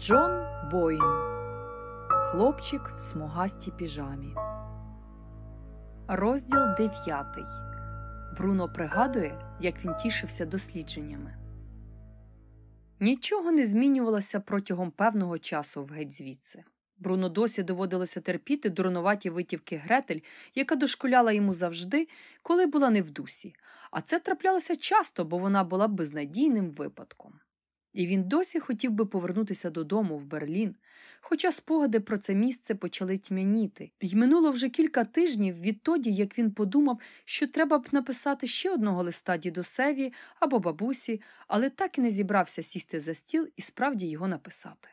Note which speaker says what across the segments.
Speaker 1: Джон Боїн Хлопчик в смугастій піжамі. Розділ 9. Бруно пригадує, як він тішився дослідженнями. Нічого не змінювалося протягом певного часу в геть звідси. Бруно досі доводилося терпіти дурнуваті витівки Гретель, яка дошкуляла йому завжди, коли була не в дусі, а це траплялося часто, бо вона була безнадійним випадком. І він досі хотів би повернутися додому в Берлін, хоча спогади про це місце почали тьмяніти, й минуло вже кілька тижнів відтоді, як він подумав, що треба б написати ще одного листа дідусеві або бабусі, але так і не зібрався сісти за стіл і справді його написати.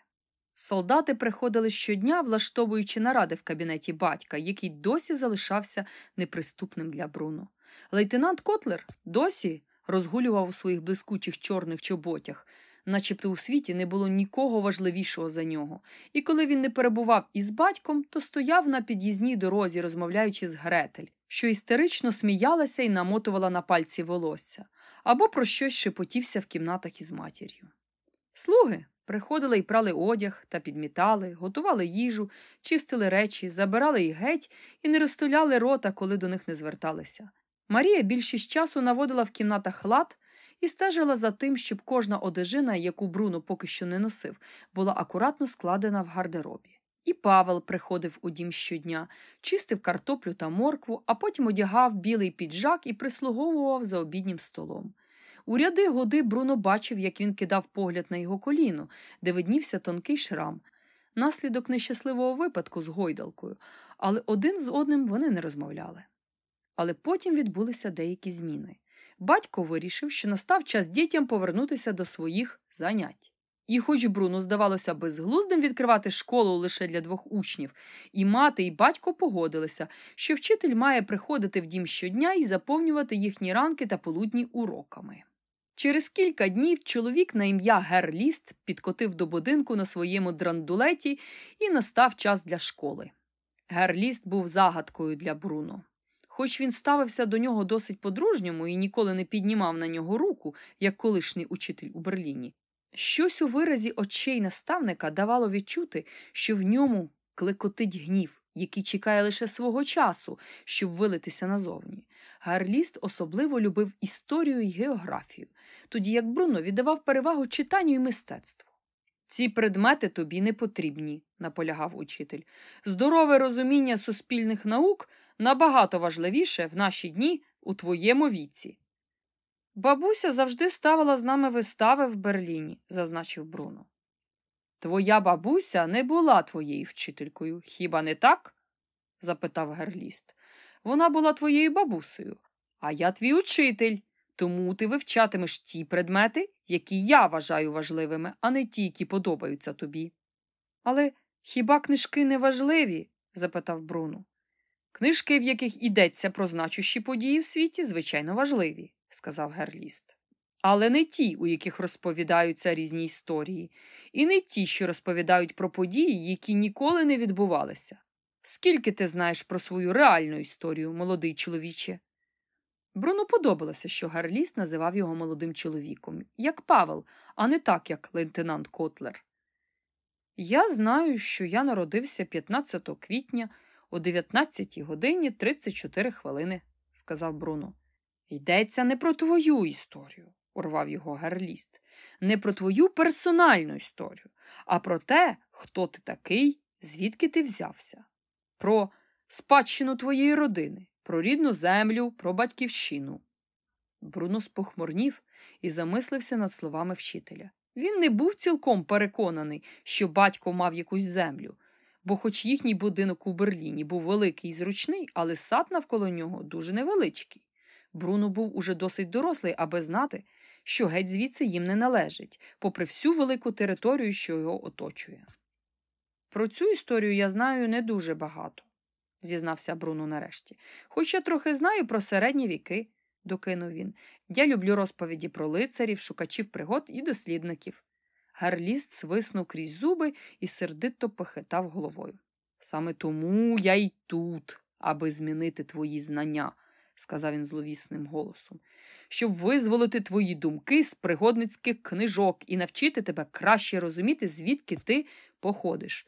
Speaker 1: Солдати приходили щодня, влаштовуючи наради в кабінеті батька, який досі залишався неприступним для Бруно. Лейтенант Котлер досі розгулював у своїх блискучих чорних чоботях начебто у світі не було нікого важливішого за нього, і коли він не перебував із батьком, то стояв на під'їзній дорозі, розмовляючи з Гретель, що істерично сміялася і намотувала на пальці волосся, або про щось шепотівся в кімнатах із матір'ю. Слуги приходили і прали одяг та підмітали, готували їжу, чистили речі, забирали їх геть і не розтуляли рота, коли до них не зверталися. Марія більшість часу наводила в кімнатах лад і стежила за тим, щоб кожна одежина, яку Бруно поки що не носив, була акуратно складена в гардеробі. І Павел приходив у дім щодня, чистив картоплю та моркву, а потім одягав білий піджак і прислуговував за обіднім столом. У ряди годи Бруно бачив, як він кидав погляд на його коліно, де виднівся тонкий шрам, наслідок нещасливого випадку з гойдалкою, але один з одним вони не розмовляли. Але потім відбулися деякі зміни батько вирішив, що настав час дітям повернутися до своїх занять. І, хоч Бруно здавалося безглуздим відкривати школу лише для двох учнів, і мати, і батько погодилися, що вчитель має приходити в дім щодня і заповнювати їхні ранки та полудні уроками. Через кілька днів чоловік на ім'я Герліст підкотив до будинку на своєму драндулеті і настав час для школи. Герліст був загадкою для Бруно. Хоч він ставився до нього досить по-дружньому і ніколи не піднімав на нього руку, як колишній учитель у Берліні, щось у виразі очей наставника давало відчути, що в ньому клекотить гнів, який чекає лише свого часу, щоб вилитися назовні. Гарліст особливо любив історію і географію, тоді як Бруно віддавав перевагу читанню і мистецтву. Ці предмети тобі не потрібні, наполягав учитель. Здорове розуміння суспільних наук набагато важливіше в наші дні у твоєму віці. Бабуся завжди ставила з нами вистави в Берліні, зазначив Бруно. Твоя бабуся не була твоєю вчителькою, хіба не так? запитав Герліст. Вона була твоєю бабусею, а я твій учитель, тому ти вивчатимеш ті предмети, які я вважаю важливими, а не ті, які подобаються тобі. Але хіба книжки не важливі? запитав Бруно. Книжки, в яких йдеться про значущі події в світі, звичайно важливі, сказав Герліст. Але не ті, у яких розповідаються різні історії, і не ті, що розповідають про події, які ніколи не відбувалися. Скільки ти знаєш про свою реальну історію, молодий чоловіче? Бруну подобалося, що Герліст називав його молодим чоловіком, як Павел, а не так, як лейтенант Котлер. Я знаю, що я народився 15 квітня о 19 годині 34 хвилини, сказав Бруно. Йдеться не про твою історію, урвав його герліст, не про твою персональну історію, а про те, хто ти такий, звідки ти взявся, про спадщину твоєї родини, про рідну землю, про батьківщину. Бруно спохмурнів і замислився над словами вчителя. Він не був цілком переконаний, що батько мав якусь землю бо, хоч їхній будинок у Берліні був великий і зручний, але сад навколо нього дуже невеличкий. Бруно був уже досить дорослий, аби знати, що геть звідси їм не належить, попри всю велику територію, що його оточує. Про цю історію я знаю не дуже багато, зізнався Бруно нарешті. Хоч я трохи знаю про середні віки, докинув він. Я люблю розповіді про лицарів, шукачів пригод і дослідників. Гарліст свиснув крізь зуби і сердито похитав головою. Саме тому я й тут, аби змінити твої знання, сказав він зловісним голосом. щоб визволити твої думки з пригодницьких книжок і навчити тебе краще розуміти, звідки ти походиш,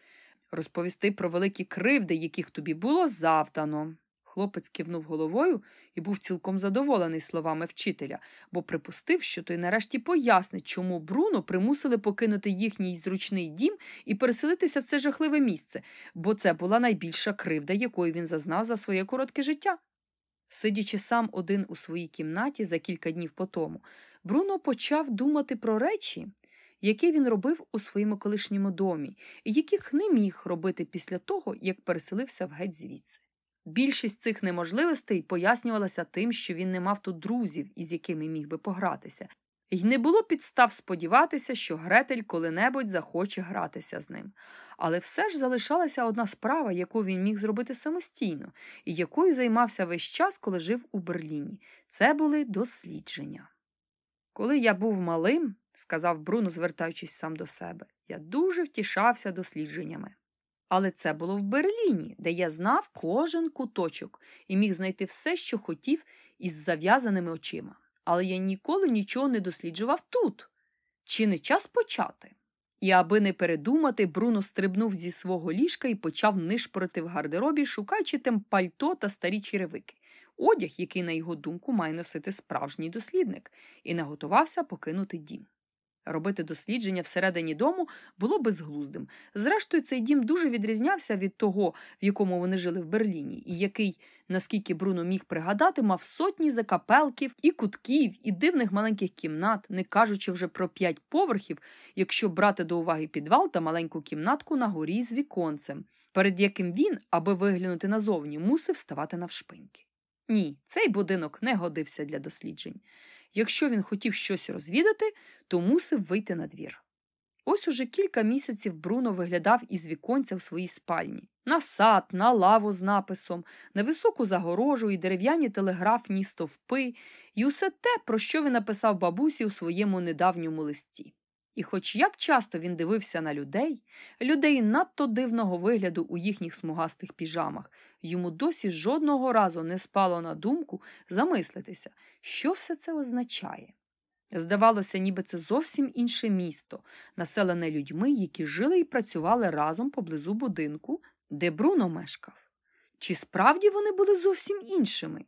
Speaker 1: розповісти про великі кривди, яких тобі було завдано. Хлопець кивнув головою і був цілком задоволений словами вчителя, бо припустив, що той нарешті пояснить, чому Бруно примусили покинути їхній зручний дім і переселитися в це жахливе місце, бо це була найбільша кривда, якої він зазнав за своє коротке життя. Сидячи сам один у своїй кімнаті за кілька днів по тому, Бруно почав думати про речі, які він робив у своєму колишньому домі, і яких не міг робити після того, як переселився в геть звідси. Більшість цих неможливостей пояснювалася тим, що він не мав тут друзів, із якими міг би погратися, і не було підстав сподіватися, що Гретель коли-небудь захоче гратися з ним. Але все ж залишалася одна справа, яку він міг зробити самостійно, і якою займався весь час, коли жив у Берліні. Це були дослідження. Коли я був малим, сказав Бруно, звертаючись сам до себе, я дуже втішався дослідженнями. Але це було в Берліні, де я знав кожен куточок і міг знайти все, що хотів, із зав'язаними очима. Але я ніколи нічого не досліджував тут. Чи не час почати? І аби не передумати, Бруно стрибнув зі свого ліжка і почав нишпорити в гардеробі, шукаючи тем пальто та старі черевики, одяг, який, на його думку, має носити справжній дослідник, і наготувався покинути дім. Робити дослідження всередині дому було безглуздим. Зрештою, цей дім дуже відрізнявся від того, в якому вони жили в Берліні, і який, наскільки Бруно міг пригадати, мав сотні закапелків і кутків, і дивних маленьких кімнат, не кажучи вже про п'ять поверхів, якщо брати до уваги підвал та маленьку кімнатку на горі з віконцем, перед яким він, аби виглянути назовні, мусив ставати навшпиньки. Ні, цей будинок не годився для досліджень. Якщо він хотів щось розвідати, то мусив вийти на двір. Ось уже кілька місяців Бруно виглядав із віконця в своїй спальні на сад, на лаву з написом, на високу загорожу і дерев'яні телеграфні стовпи, і усе те, про що він написав бабусі у своєму недавньому листі. І хоч як часто він дивився на людей, людей надто дивного вигляду у їхніх смугастих піжамах, йому досі жодного разу не спало на думку замислитися, що все це означає. Здавалося, ніби це зовсім інше місто, населене людьми, які жили і працювали разом поблизу будинку, де Бруно мешкав. Чи справді вони були зовсім іншими?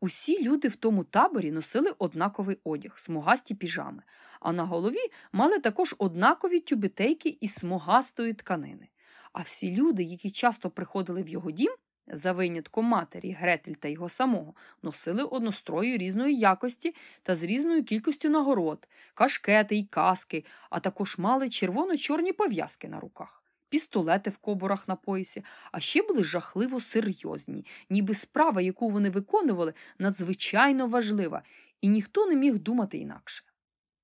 Speaker 1: Усі люди в тому таборі носили однаковий одяг, смугасті піжами, а на голові мали також однакові тюбетейки із смугастої тканини. А всі люди, які часто приходили в його дім, за винятком матері, Гретель та його самого, носили однострою різної якості та з різною кількістю нагород, кашкети й каски, а також мали червоно-чорні пов'язки на руках, пістолети в кобурах на поясі, а ще були жахливо серйозні, ніби справа, яку вони виконували, надзвичайно важлива, і ніхто не міг думати інакше.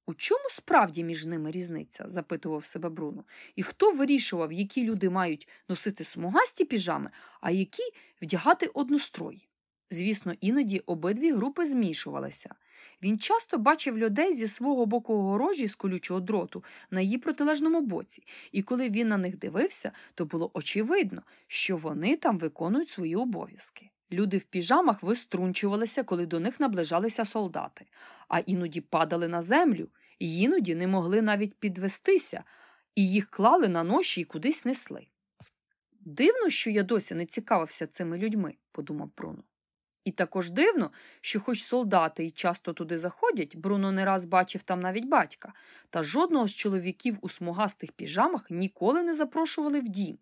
Speaker 1: У чому справді між ними різниця? запитував себе Бруно. І хто вирішував, які люди мають носити смугасті піжами, а які вдягати однострої? Звісно, іноді обидві групи змішувалися. Він часто бачив людей зі свого боку огорожі з колючого дроту на її протилежному боці, і коли він на них дивився, то було очевидно, що вони там виконують свої обов'язки. Люди в піжамах виструнчувалися, коли до них наближалися солдати, а іноді падали на землю, іноді не могли навіть підвестися, і їх клали на ноші і кудись несли. Дивно, що я досі не цікавився цими людьми, подумав Бруно. І також дивно, що, хоч солдати й часто туди заходять, Бруно не раз бачив там навіть батька, та жодного з чоловіків у смугастих піжамах ніколи не запрошували в дім.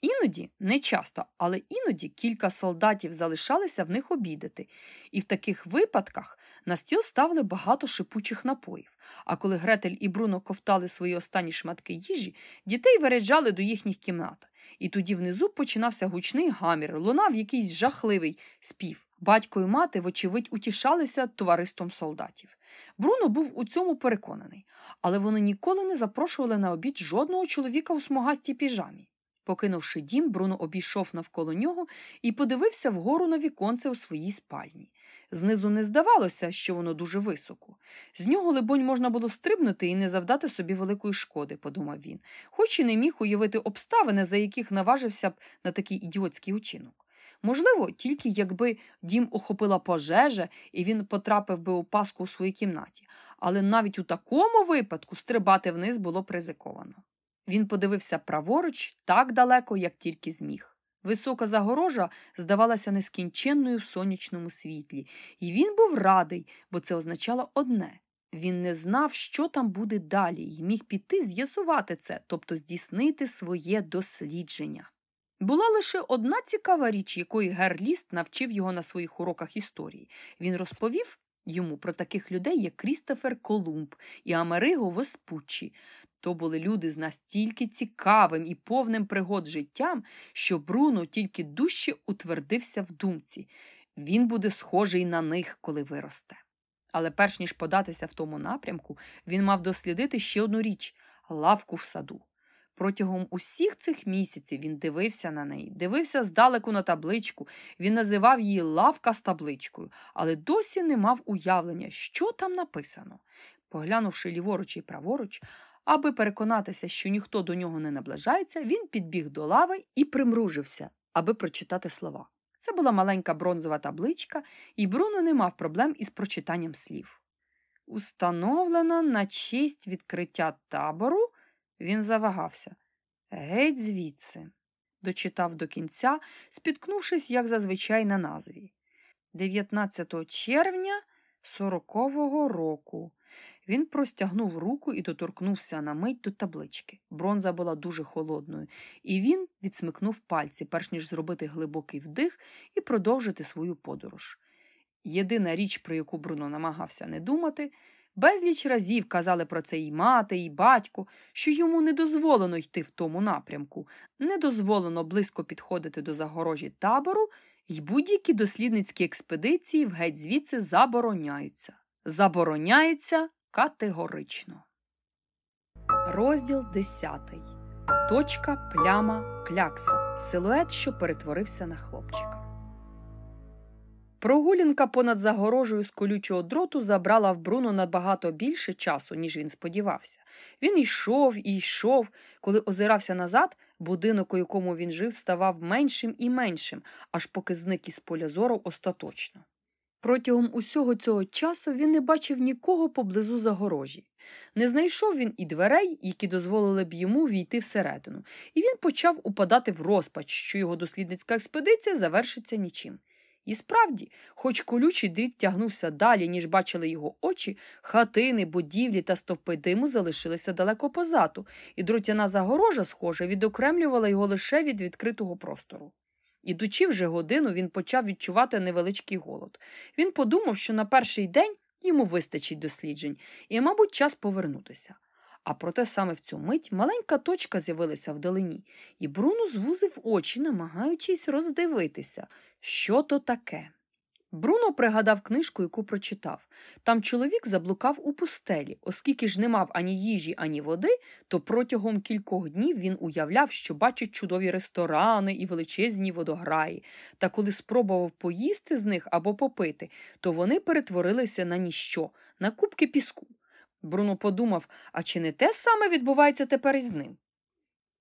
Speaker 1: Іноді, не часто, але іноді кілька солдатів залишалися в них обідати, і в таких випадках на стіл ставили багато шипучих напоїв. А коли Гретель і Бруно ковтали свої останні шматки їжі, дітей виряджали до їхніх кімнат. І тоді внизу починався гучний гамір, лунав якийсь жахливий спів. Батько і мати, вочевидь, утішалися товариством солдатів. Бруно був у цьому переконаний, але вони ніколи не запрошували на обід жодного чоловіка у смугастій піжамі. Покинувши дім, Бруно обійшов навколо нього і подивився вгору на віконце у своїй спальні. Знизу не здавалося, що воно дуже високо. З нього, либонь, можна було стрибнути і не завдати собі великої шкоди, подумав він, хоч і не міг уявити обставини, за яких наважився б на такий ідіотський учинок. Можливо, тільки якби дім охопила пожежа і він потрапив би у паску у своїй кімнаті, але навіть у такому випадку стрибати вниз було ризиковано. Він подивився праворуч так далеко, як тільки зміг. Висока загорожа здавалася нескінченною в сонячному світлі, і він був радий, бо це означало одне він не знав, що там буде далі, і міг піти з'ясувати це, тобто здійснити своє дослідження. Була лише одна цікава річ, якої Герліст навчив його на своїх уроках історії. Він розповів йому про таких людей, як Крістофер Колумб і Америго Веспуччі. То були люди з настільки цікавим і повним пригод життям, що Бруно тільки дужче утвердився в думці. Він буде схожий на них, коли виросте. Але перш ніж податися в тому напрямку, він мав дослідити ще одну річ лавку в саду. Протягом усіх цих місяців він дивився на неї, дивився здалеку на табличку, він називав її лавка з табличкою, але досі не мав уявлення, що там написано. Поглянувши ліворуч і праворуч, аби переконатися, що ніхто до нього не наближається, він підбіг до лави і примружився, аби прочитати слова. Це була маленька бронзова табличка, і Бруно не мав проблем із прочитанням слів. Установлена на честь відкриття табору, він завагався. Геть звідси, дочитав до кінця, спіткнувшись, як зазвичай, на назві. 19 червня 40-го року. Він простягнув руку і доторкнувся на мить до таблички. Бронза була дуже холодною, і він відсмикнув пальці, перш ніж зробити глибокий вдих і продовжити свою подорож. Єдина річ, про яку Бруно намагався не думати, безліч разів казали про це і мати, і батько, що йому не дозволено йти в тому напрямку, не дозволено близько підходити до загорожі табору, і будь-які дослідницькі експедиції в геть звідси забороняються. Забороняються Категорично. Розділ 10. Точка пляма клякса. Силует, що перетворився на хлопчика. Прогулянка понад загорожею з колючого дроту забрала в Бруно набагато більше часу, ніж він сподівався. Він йшов і йшов. Коли озирався назад, будинок, у якому він жив, ставав меншим і меншим, аж поки зник із поля зору остаточно. Протягом усього цього часу він не бачив нікого поблизу загорожі. Не знайшов він і дверей, які дозволили б йому війти всередину, і він почав упадати в розпач, що його дослідницька експедиція завершиться нічим. І справді, хоч колючий дріт тягнувся далі, ніж бачили його очі, хатини, будівлі та стовпи диму залишилися далеко позаду, і дротяна загорожа, схоже, відокремлювала його лише від відкритого простору. Ідучи вже годину, він почав відчувати невеличкий голод. Він подумав, що на перший день йому вистачить досліджень, і, мабуть, час повернутися. А проте саме в цю мить маленька точка з'явилася вдалині, і Бруно звузив очі, намагаючись роздивитися, що то таке. Бруно пригадав книжку, яку прочитав. Там чоловік заблукав у пустелі, оскільки ж не мав ані їжі, ані води, то протягом кількох днів він уявляв, що бачить чудові ресторани і величезні водограї, та коли спробував поїсти з них або попити, то вони перетворилися на ніщо, на кубки піску. Бруно подумав, а чи не те саме відбувається тепер із ним?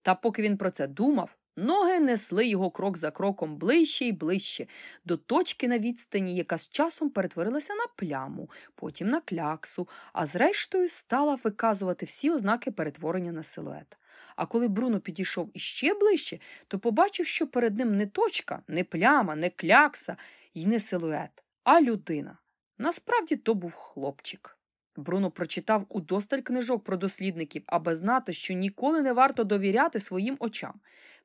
Speaker 1: Та поки він про це думав, Ноги несли його крок за кроком ближче і ближче, до точки на відстані, яка з часом перетворилася на пляму, потім на кляксу, а зрештою стала виказувати всі ознаки перетворення на силует. А коли Бруно підійшов іще ближче, то побачив, що перед ним не точка, не пляма, не клякса і не силует, а людина. Насправді то був хлопчик. Бруно прочитав удосталь книжок про дослідників, аби знати, що ніколи не варто довіряти своїм очам.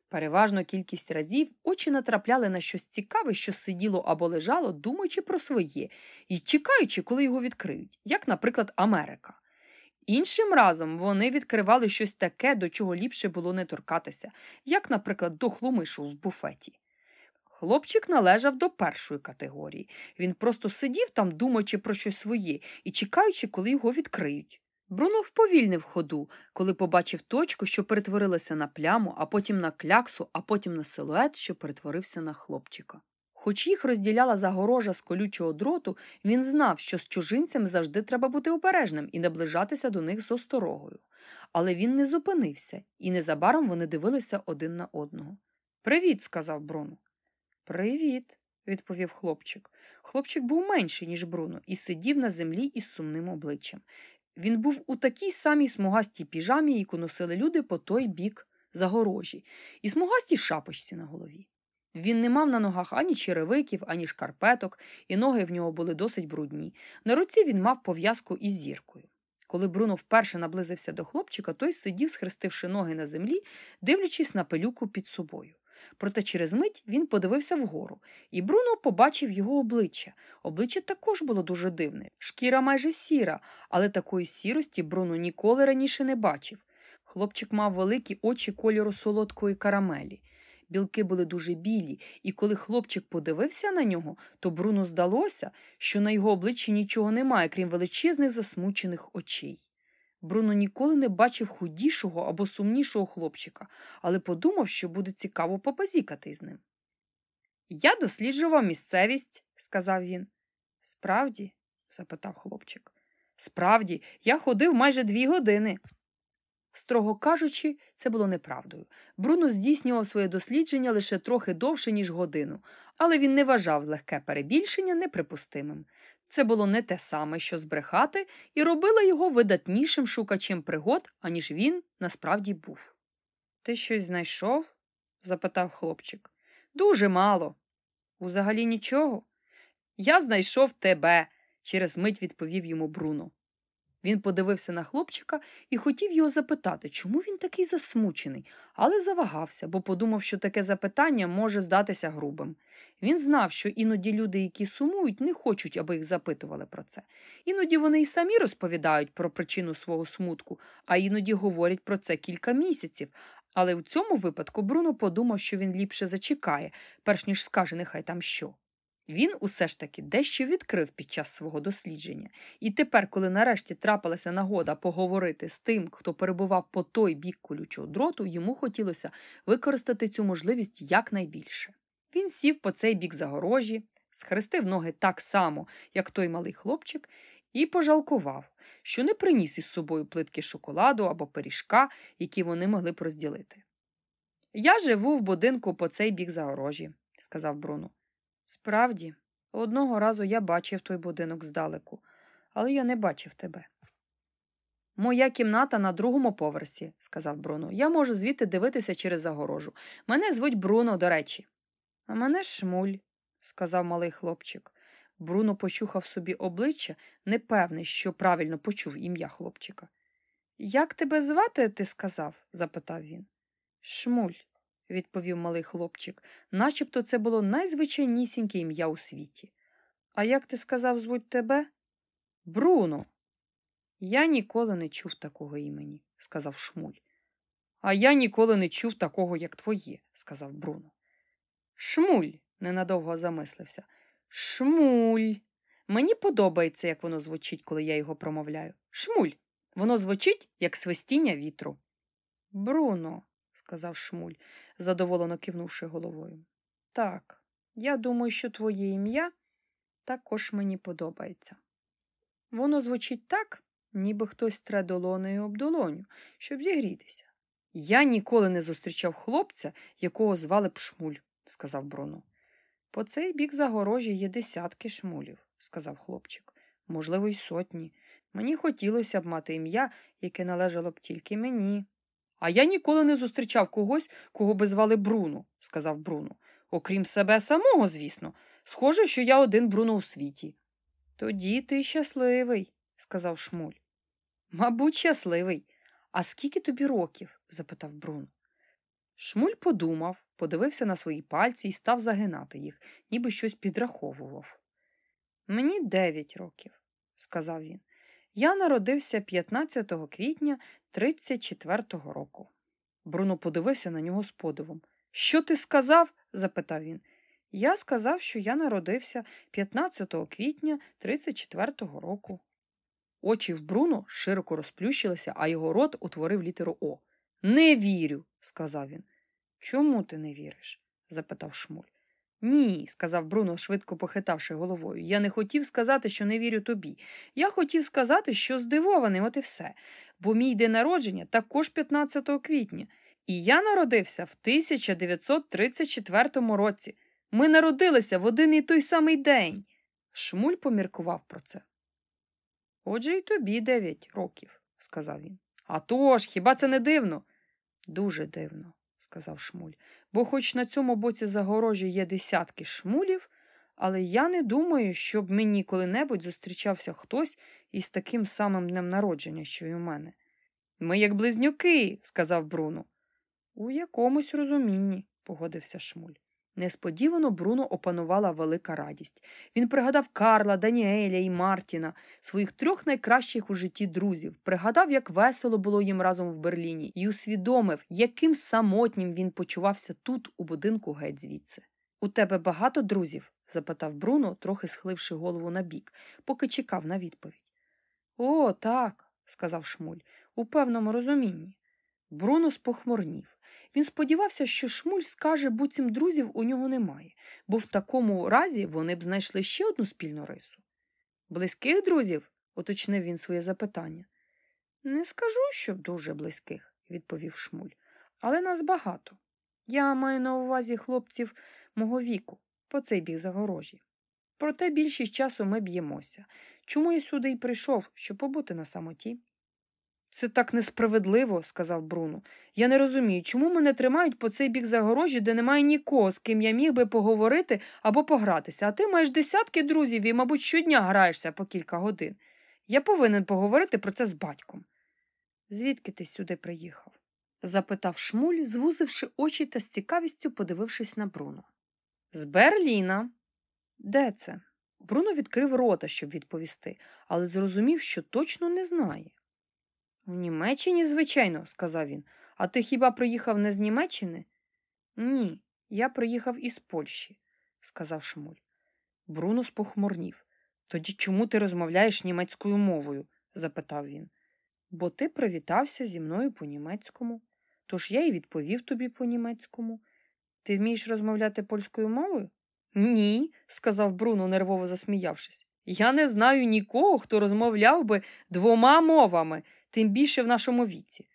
Speaker 1: Переважно кількість разів очі натрапляли на щось цікаве, що сиділо або лежало, думаючи про своє, і чекаючи, коли його відкриють, як, наприклад, Америка. Іншим разом вони відкривали щось таке, до чого ліпше було не торкатися, як, наприклад, дохлу мишу в буфеті. Хлопчик належав до першої категорії. Він просто сидів там, думаючи про щось своє і чекаючи, коли його відкриють. Бруно вповільнив ходу, коли побачив точку, що перетворилася на пляму, а потім на кляксу, а потім на силует, що перетворився на хлопчика. Хоч їх розділяла загорожа з колючого дроту, він знав, що з чужинцем завжди треба бути обережним і наближатися до них з осторогою. Але він не зупинився, і незабаром вони дивилися один на одного. Привіт, сказав Бруно. Привіт, відповів хлопчик. Хлопчик був менший, ніж Бруно, і сидів на землі із сумним обличчям. Він був у такій самій смугастій піжамі, яку носили люди по той бік загорожі, і смугастій шапочці на голові. Він не мав на ногах ані черевиків, ані шкарпеток, і ноги в нього були досить брудні. На руці він мав пов'язку із зіркою. Коли Бруно вперше наблизився до хлопчика, той сидів, схрестивши ноги на землі, дивлячись на пилюку під собою. Проте через мить він подивився вгору, і Бруно побачив його обличчя. Обличчя також було дуже дивне, шкіра майже сіра, але такої сірості Бруно ніколи раніше не бачив. Хлопчик мав великі очі кольору солодкої карамелі. Білки були дуже білі, і коли хлопчик подивився на нього, то Бруно здалося, що на його обличчі нічого немає, крім величезних засмучених очей. Бруно ніколи не бачив худішого або сумнішого хлопчика, але подумав, що буде цікаво побазікати з ним. Я досліджував місцевість, сказав він. Справді? запитав хлопчик. Справді, я ходив майже дві години. Строго кажучи, це було неправдою. Бруно здійснював своє дослідження лише трохи довше, ніж годину, але він не вважав легке перебільшення неприпустимим. Це було не те саме, що збрехати, і робило його видатнішим шукачем пригод, аніж він насправді був. Ти щось знайшов? запитав хлопчик. Дуже мало. Узагалі нічого. Я знайшов тебе, через мить відповів йому Бруно. Він подивився на хлопчика і хотів його запитати, чому він такий засмучений, але завагався, бо подумав, що таке запитання може здатися грубим. Він знав, що іноді люди, які сумують, не хочуть, аби їх запитували про це. Іноді вони й самі розповідають про причину свого смутку, а іноді говорять про це кілька місяців. Але в цьому випадку Бруно подумав, що він ліпше зачекає, перш ніж скаже нехай там що. Він усе ж таки дещо відкрив під час свого дослідження, і тепер, коли нарешті трапилася нагода поговорити з тим, хто перебував по той бік колючого дроту, йому хотілося використати цю можливість якнайбільше. Він сів по цей бік загорожі, схрестив ноги так само, як той малий хлопчик, і пожалкував, що не приніс із собою плитки шоколаду або пиріжка, які вони могли б розділити. Я живу в будинку по цей бік загорожі, сказав Бруно. Справді, одного разу я бачив той будинок здалеку, але я не бачив тебе. Моя кімната на другому поверсі, сказав Бруно. Я можу звідти дивитися через загорожу. Мене звуть Бруно, до речі. А мене шмуль, сказав малий хлопчик. Бруно почухав собі обличчя, непевний, що правильно почув ім'я хлопчика. Як тебе звати, ти сказав? запитав він. Шмуль, відповів малий хлопчик, начебто це було найзвичайнісіньке ім'я у світі. А як ти сказав, звуть тебе? Бруно. Я ніколи не чув такого імені, сказав Шмуль. А я ніколи не чув такого, як твоє, сказав Бруно. Шмуль, ненадовго замислився. Шмуль. Мені подобається, як воно звучить, коли я його промовляю. Шмуль. Воно звучить, як свистіння вітру. Бруно, сказав Шмуль, задоволено кивнувши головою. Так, я думаю, що твоє ім'я також мені подобається. Воно звучить так, ніби хтось тре долонею об долоню, щоб зігрітися. Я ніколи не зустрічав хлопця, якого звали б Шмуль, сказав Бруно. По цей бік загорожі є десятки шмулів, сказав хлопчик. Можливо, й сотні. Мені хотілося б мати ім'я, яке належало б тільки мені. А я ніколи не зустрічав когось, кого би звали Бруно, сказав Бруно. Окрім себе самого, звісно. Схоже, що я один Бруно у світі. Тоді ти щасливий, сказав Шмуль. Мабуть, щасливий. А скільки тобі років? запитав Бруно. Шмуль подумав, подивився на свої пальці і став загинати їх, ніби щось підраховував. Мені дев'ять років, сказав він. Я народився 15 квітня 34-го року. Бруно подивився на нього з подивом. Що ти сказав? запитав він. Я сказав, що я народився 15 квітня 34-го року. Очі в Бруно широко розплющилися, а його рот утворив літеру О. Не вірю, сказав він. Чому ти не віриш? запитав Шмуль. Ні, сказав Бруно, швидко похитавши головою. Я не хотів сказати, що не вірю тобі. Я хотів сказати, що здивований, от і все. Бо мій день народження також 15 квітня, і я народився в 1934 році. Ми народилися в один і той самий день. Шмуль поміркував про це. Отже, і тобі дев'ять років, сказав він. «А тож, хіба це не дивно? Дуже дивно, сказав Шмуль, бо хоч на цьому боці загорожі є десятки шмулів, але я не думаю, щоб мені коли-небудь зустрічався хтось із таким самим днем народження, що й у мене. Ми як близнюки, сказав Бруно. У якомусь розумінні, погодився Шмуль. Несподівано Бруно опанувала велика радість. Він пригадав Карла, Даніеля і Мартіна, своїх трьох найкращих у житті друзів, пригадав, як весело було їм разом в Берліні, і усвідомив, яким самотнім він почувався тут, у будинку геть звідси. У тебе багато друзів? запитав Бруно, трохи схиливши голову набік, поки чекав на відповідь. О, так, сказав Шмуль, у певному розумінні. Бруно спохмурнів. Він сподівався, що Шмуль скаже, буцім друзів у нього немає, бо в такому разі вони б знайшли ще одну спільну рису. Близьких друзів? уточнив він своє запитання. Не скажу, щоб дуже близьких, відповів Шмуль, але нас багато. Я маю на увазі хлопців мого віку, по цей біг загорожі. Проте більшість часу ми б'ємося. Чому я сюди й прийшов, щоб побути на самоті? Це так несправедливо, сказав Бруно. Я не розумію, чому мене тримають по цей бік загорожі, де немає нікого, з ким я міг би поговорити або погратися, а ти маєш десятки друзів і, мабуть, щодня граєшся по кілька годин. Я повинен поговорити про це з батьком. Звідки ти сюди приїхав? запитав Шмуль, звузивши очі та з цікавістю подивившись на Бруно. З Берліна. Де це? Бруно відкрив рота, щоб відповісти, але зрозумів, що точно не знає. У Німеччині, звичайно, сказав він. А ти хіба приїхав не з Німеччини? Ні, я приїхав із Польщі, сказав Шмуль. Бруно спохмурнів. Тоді чому ти розмовляєш німецькою мовою? запитав він. Бо ти привітався зі мною по німецькому, тож я й відповів тобі по німецькому. Ти вмієш розмовляти польською мовою? Ні, сказав Бруно, нервово засміявшись. Я не знаю нікого, хто розмовляв би двома мовами, тим більше в нашому віці.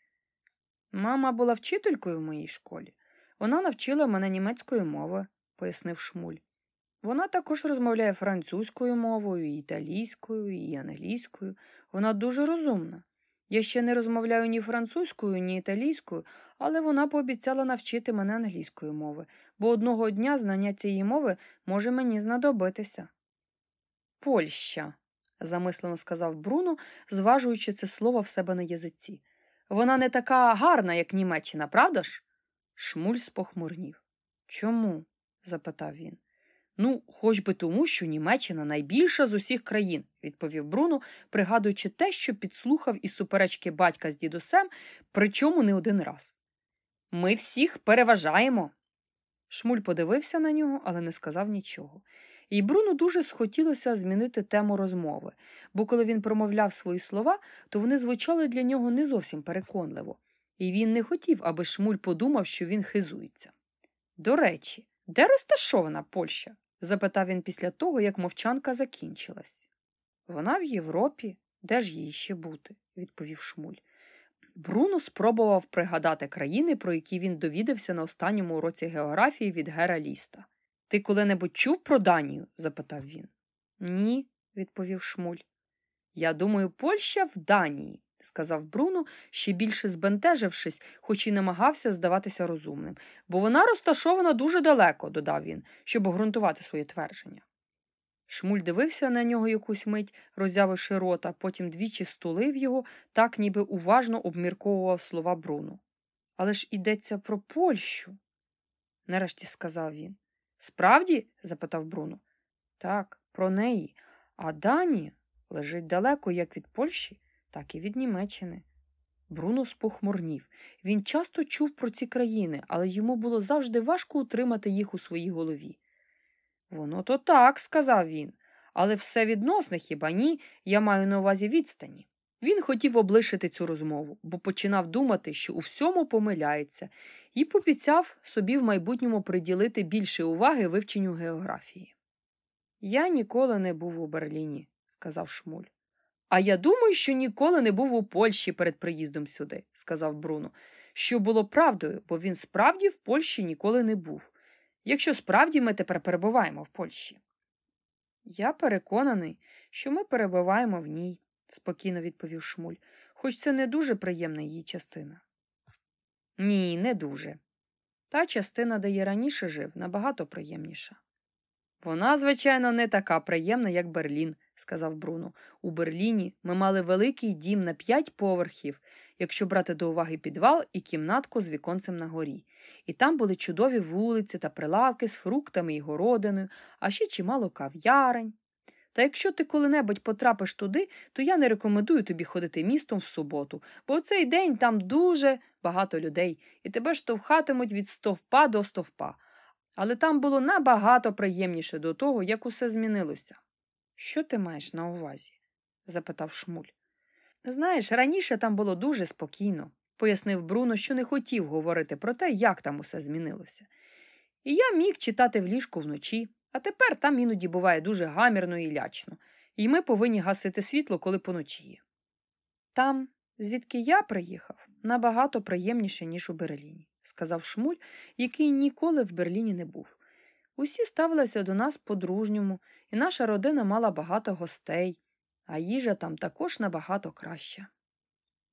Speaker 1: Мама була вчителькою в моїй школі. Вона навчила мене німецької мови, пояснив Шмуль. Вона також розмовляє французькою мовою, і італійською, і англійською. Вона дуже розумна. Я ще не розмовляю ні французькою, ні італійською, але вона пообіцяла навчити мене англійської мови, бо одного дня знання цієї мови може мені знадобитися. Польща, замислено сказав Бруно, зважуючи це слово в себе на язиці. Вона не така гарна, як Німеччина, правда ж? Шмуль спохмурнів. Чому? запитав він. Ну, хоч би тому, що Німеччина найбільша з усіх країн, відповів Бруно, пригадуючи те, що підслухав із суперечки батька з дідусем, причому не один раз. Ми всіх переважаємо. Шмуль подивився на нього, але не сказав нічого. І Бруно дуже схотілося змінити тему розмови, бо коли він промовляв свої слова, то вони звучали для нього не зовсім переконливо, і він не хотів, аби Шмуль подумав, що він хизується. До речі, де розташована Польща? запитав він після того, як мовчанка закінчилась. Вона в Європі, де ж їй ще бути, відповів Шмуль. Бруно спробував пригадати країни, про які він довідався на останньому уроці географії від Гера Ліста. Ти коли-небудь чув про Данію? запитав він. Ні, відповів Шмуль. Я думаю, Польща в Данії, сказав Бруно, ще більше збентежившись, хоч і намагався здаватися розумним, бо вона розташована дуже далеко, додав він, щоб обґрунтувати своє твердження. Шмуль дивився на нього якусь мить, роззявивши рота, потім двічі стулив його, так ніби уважно обмірковував слова Бруно. Але ж ідеться про Польщу, нарешті сказав він. Справді? запитав Бруно. Так, про неї. А Данія лежить далеко як від Польщі, так і від Німеччини. Бруно спохмурнів. Він часто чув про ці країни, але йому було завжди важко утримати їх у своїй голові. Воно то так, сказав він, але все відносне хіба ні, я маю на увазі відстані. Він хотів облишити цю розмову, бо починав думати, що у всьому помиляється, і пообіцяв собі в майбутньому приділити більше уваги вивченню географії. Я ніколи не був у Берліні, сказав Шмуль. А я думаю, що ніколи не був у Польщі перед приїздом сюди, сказав Бруно, що було правдою, бо він справді в Польщі ніколи не був. якщо справді ми тепер перебуваємо в Польщі? Я переконаний, що ми перебуваємо в ній, спокійно відповів Шмуль, хоч це не дуже приємна її частина. Ні, не дуже. Та частина, де я раніше жив, набагато приємніша. Вона, звичайно, не така приємна, як Берлін, сказав Бруно. У Берліні ми мали великий дім на п'ять поверхів, якщо брати до уваги підвал і кімнатку з віконцем на горі. І там були чудові вулиці та прилавки з фруктами і городиною, а ще чимало кав'ярень. Та якщо ти коли-небудь потрапиш туди, то я не рекомендую тобі ходити містом в суботу, бо в цей день там дуже багато людей, і тебе штовхатимуть від стовпа до стовпа. Але там було набагато приємніше до того, як усе змінилося. Що ти маєш на увазі? запитав Шмуль. Знаєш, раніше там було дуже спокійно, пояснив Бруно, що не хотів говорити про те, як там усе змінилося. І я міг читати в ліжку вночі, а тепер там іноді буває дуже гамірно і лячно, і ми повинні гасити світло, коли поночіє. Там, звідки я приїхав, набагато приємніше, ніж у Берліні, сказав Шмуль, який ніколи в Берліні не був. Усі ставилися до нас по-дружньому, і наша родина мала багато гостей, а їжа там також набагато краща.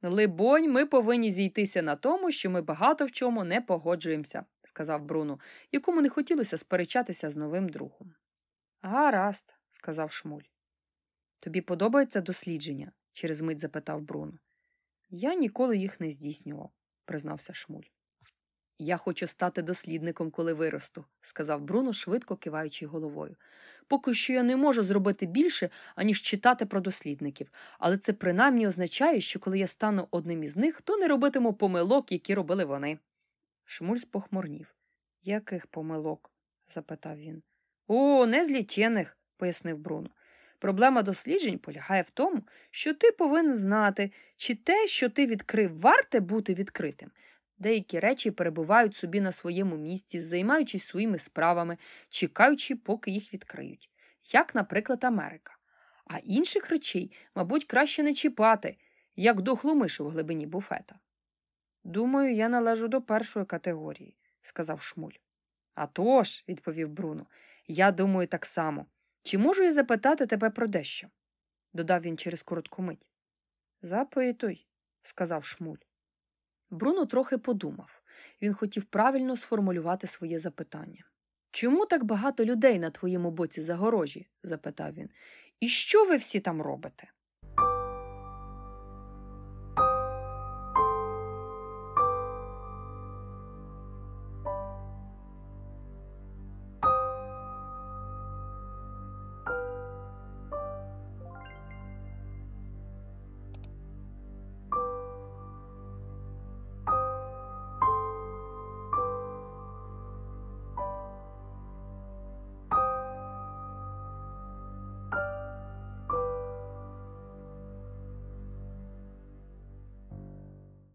Speaker 1: Либонь, ми повинні зійтися на тому, що ми багато в чому не погоджуємося, сказав Бруно, якому не хотілося сперечатися з новим другом. Гаразд, сказав Шмуль. Тобі подобається дослідження? через мить запитав Бруно. Я ніколи їх не здійснював, признався Шмуль. Я хочу стати дослідником, коли виросту, сказав Бруно, швидко киваючи головою. Поки що я не можу зробити більше, аніж читати про дослідників, але це принаймні означає, що коли я стану одним із них, то не робитиму помилок, які робили вони. Шмуль спохмурнів. Яких помилок? запитав він. О, незлічених, пояснив Бруно. Проблема досліджень полягає в тому, що ти повинен знати, чи те, що ти відкрив, варте бути відкритим. Деякі речі перебувають собі на своєму місці, займаючись своїми справами, чекаючи, поки їх відкриють, як, наприклад, Америка. А інших речей, мабуть, краще не чіпати, як дохлу мишу в глибині буфета. Думаю, я належу до першої категорії, сказав Шмуль. «А тож», – відповів Бруно, я думаю так само. Чи можу я запитати тебе про дещо? додав він через коротку мить. Запитуй, сказав Шмуль. Бруно трохи подумав. Він хотів правильно сформулювати своє запитання. Чому так багато людей на твоєму боці загорожі? запитав він. І що ви всі там робите?